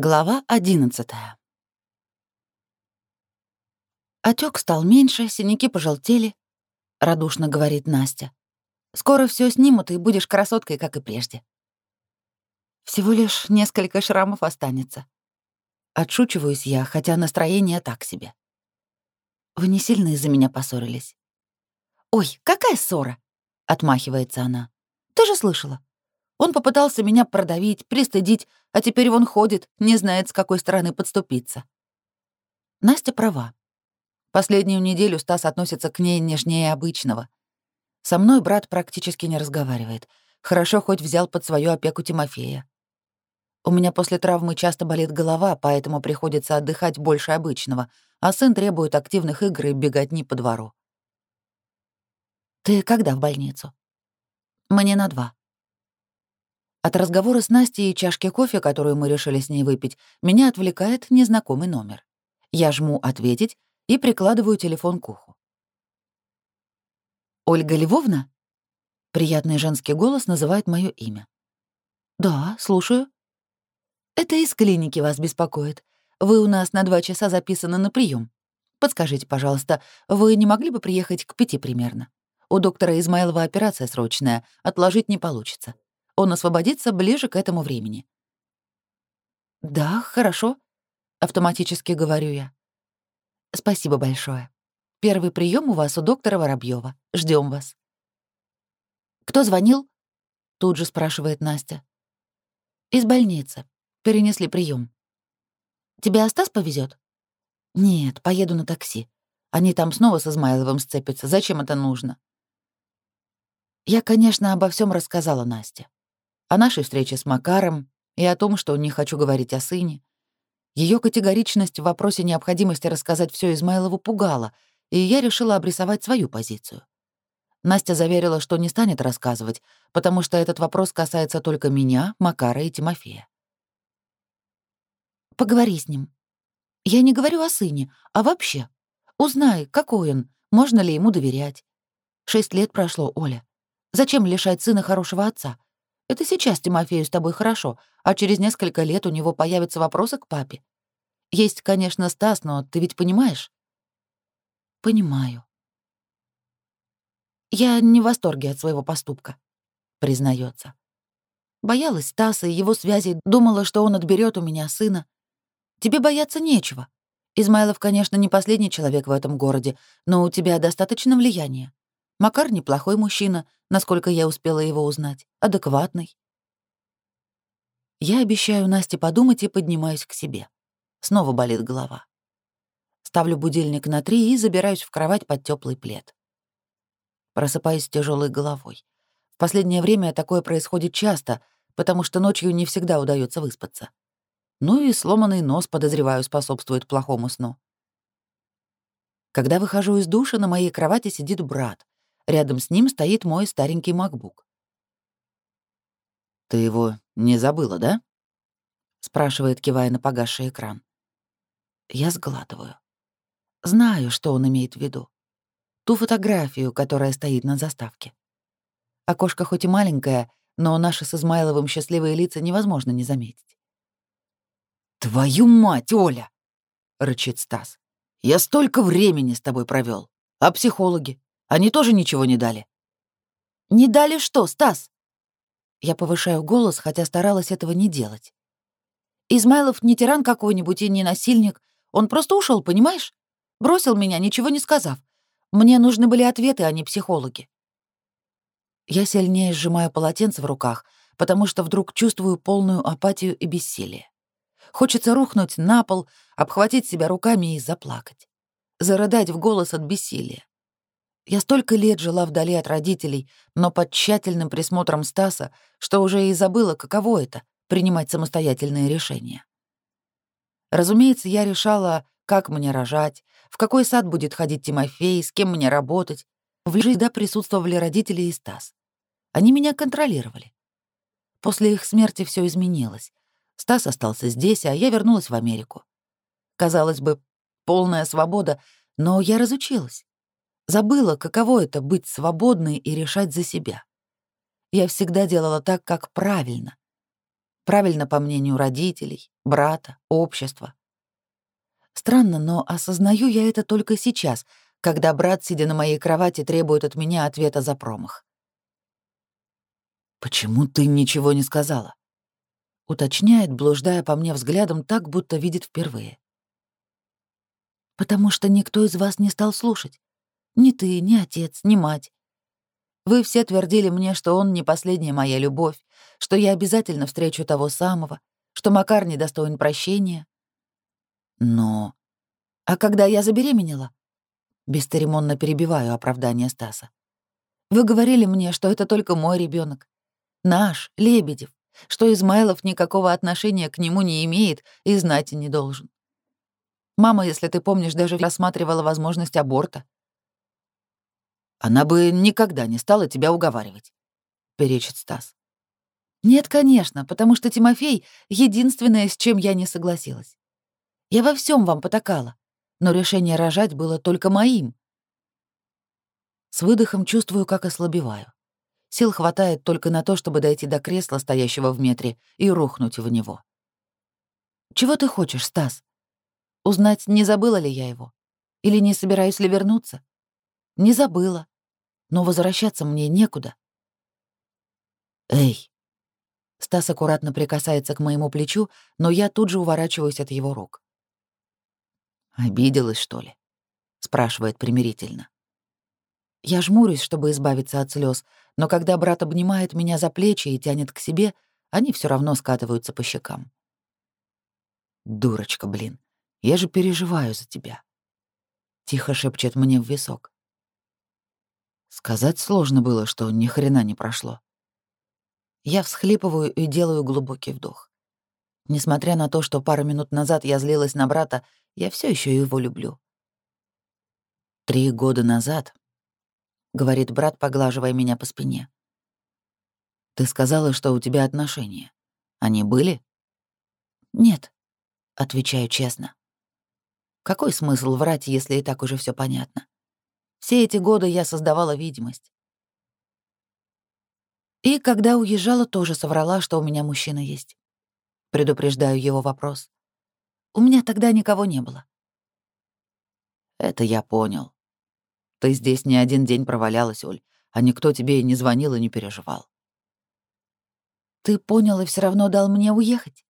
Глава 11 Отек стал меньше, синяки пожелтели, радушно говорит Настя. Скоро все снимут, и будешь красоткой, как и прежде. Всего лишь несколько шрамов останется. Отшучиваюсь я, хотя настроение так себе. Вы не сильно из-за меня поссорились. Ой, какая ссора? отмахивается она. Ты же слышала. Он попытался меня продавить, пристыдить, а теперь он ходит, не знает, с какой стороны подступиться. Настя права. Последнюю неделю Стас относится к ней нежнее обычного. Со мной брат практически не разговаривает. Хорошо хоть взял под свою опеку Тимофея. У меня после травмы часто болит голова, поэтому приходится отдыхать больше обычного, а сын требует активных игр и беготни по двору. «Ты когда в больницу?» «Мне на два», от разговора с Настей и чашки кофе, которую мы решили с ней выпить, меня отвлекает незнакомый номер. Я жму «Ответить» и прикладываю телефон к уху. «Ольга Львовна?» Приятный женский голос называет мое имя. «Да, слушаю». «Это из клиники вас беспокоит. Вы у нас на два часа записаны на прием. Подскажите, пожалуйста, вы не могли бы приехать к пяти примерно? У доктора Измайлова операция срочная, отложить не получится». Он освободится ближе к этому времени. «Да, хорошо», — автоматически говорю я. «Спасибо большое. Первый прием у вас у доктора Воробьева. Ждем вас». «Кто звонил?» — тут же спрашивает Настя. «Из больницы. Перенесли прием. «Тебя Стас повезет? «Нет, поеду на такси. Они там снова с Измайловым сцепятся. Зачем это нужно?» Я, конечно, обо всем рассказала Насте о нашей встрече с Макаром и о том, что не хочу говорить о сыне. Ее категоричность в вопросе необходимости рассказать все Измайлову пугала, и я решила обрисовать свою позицию. Настя заверила, что не станет рассказывать, потому что этот вопрос касается только меня, Макара и Тимофея. «Поговори с ним. Я не говорю о сыне, а вообще. Узнай, какой он, можно ли ему доверять. Шесть лет прошло, Оля. Зачем лишать сына хорошего отца? Это сейчас Тимофею с тобой хорошо, а через несколько лет у него появятся вопросы к папе. Есть, конечно, Стас, но ты ведь понимаешь?» «Понимаю». «Я не в восторге от своего поступка», — признается. «Боялась Стаса и его связей, думала, что он отберет у меня сына. Тебе бояться нечего. Измайлов, конечно, не последний человек в этом городе, но у тебя достаточно влияния. Макар неплохой мужчина, насколько я успела его узнать адекватный. Я обещаю Насте подумать и поднимаюсь к себе. Снова болит голова. Ставлю будильник на три и забираюсь в кровать под теплый плед. Просыпаюсь с тяжелой головой. В последнее время такое происходит часто, потому что ночью не всегда удается выспаться. Ну и сломанный нос, подозреваю, способствует плохому сну. Когда выхожу из душа, на моей кровати сидит брат. Рядом с ним стоит мой старенький макбук. «Ты его не забыла, да?» — спрашивает, кивая на погасший экран. Я сглатываю. Знаю, что он имеет в виду. Ту фотографию, которая стоит на заставке. Окошко хоть и маленькое, но наши с Измайловым счастливые лица невозможно не заметить. «Твою мать, Оля!» — рычит Стас. «Я столько времени с тобой провел. А психологи? Они тоже ничего не дали?» «Не дали что, Стас?» Я повышаю голос, хотя старалась этого не делать. «Измайлов не тиран какой-нибудь и не насильник. Он просто ушел, понимаешь? Бросил меня, ничего не сказав. Мне нужны были ответы, а не психологи». Я сильнее сжимаю полотенце в руках, потому что вдруг чувствую полную апатию и бессилие. Хочется рухнуть на пол, обхватить себя руками и заплакать. Зарыдать в голос от бессилия. Я столько лет жила вдали от родителей, но под тщательным присмотром Стаса, что уже и забыла, каково это — принимать самостоятельные решения. Разумеется, я решала, как мне рожать, в какой сад будет ходить Тимофей, с кем мне работать. В жизни да, присутствовали родители и Стас. Они меня контролировали. После их смерти все изменилось. Стас остался здесь, а я вернулась в Америку. Казалось бы, полная свобода, но я разучилась. Забыла, каково это — быть свободной и решать за себя. Я всегда делала так, как правильно. Правильно по мнению родителей, брата, общества. Странно, но осознаю я это только сейчас, когда брат, сидя на моей кровати, требует от меня ответа за промах. «Почему ты ничего не сказала?» — уточняет, блуждая по мне взглядом так, будто видит впервые. «Потому что никто из вас не стал слушать. Ни ты, ни отец, ни мать. Вы все твердили мне, что он не последняя моя любовь, что я обязательно встречу того самого, что Макар не достоин прощения. Но... А когда я забеременела? Бесцеремонно перебиваю оправдание Стаса. Вы говорили мне, что это только мой ребенок, Наш, Лебедев, что Измайлов никакого отношения к нему не имеет и знать не должен. Мама, если ты помнишь, даже рассматривала возможность аборта. Она бы никогда не стала тебя уговаривать», — перечит Стас. «Нет, конечно, потому что Тимофей — единственное, с чем я не согласилась. Я во всем вам потакала, но решение рожать было только моим». С выдохом чувствую, как ослабеваю. Сил хватает только на то, чтобы дойти до кресла, стоящего в метре, и рухнуть в него. «Чего ты хочешь, Стас? Узнать, не забыла ли я его? Или не собираюсь ли вернуться?» «Не забыла но возвращаться мне некуда. «Эй!» Стас аккуратно прикасается к моему плечу, но я тут же уворачиваюсь от его рук. «Обиделась, что ли?» — спрашивает примирительно. Я жмурюсь, чтобы избавиться от слез, но когда брат обнимает меня за плечи и тянет к себе, они все равно скатываются по щекам. «Дурочка, блин, я же переживаю за тебя», — тихо шепчет мне в висок. Сказать сложно было, что ни хрена не прошло. Я всхлипываю и делаю глубокий вдох. Несмотря на то, что пару минут назад я злилась на брата, я все еще его люблю. Три года назад, говорит брат, поглаживая меня по спине. Ты сказала, что у тебя отношения. Они были? Нет, отвечаю честно. Какой смысл врать, если и так уже все понятно? Все эти годы я создавала видимость. И когда уезжала, тоже соврала, что у меня мужчина есть. Предупреждаю его вопрос. У меня тогда никого не было. Это я понял. Ты здесь не один день провалялась, Оль, а никто тебе и не звонил и не переживал. Ты понял и все равно дал мне уехать?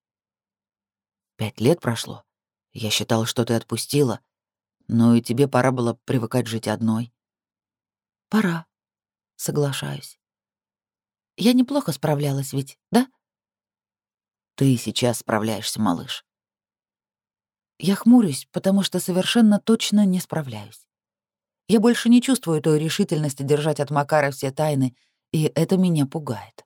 Пять лет прошло. Я считал, что ты отпустила, ну и тебе пора было привыкать жить одной. Пора, соглашаюсь. Я неплохо справлялась ведь, да? Ты сейчас справляешься, малыш. Я хмурюсь, потому что совершенно точно не справляюсь. Я больше не чувствую той решительности держать от Макара все тайны, и это меня пугает.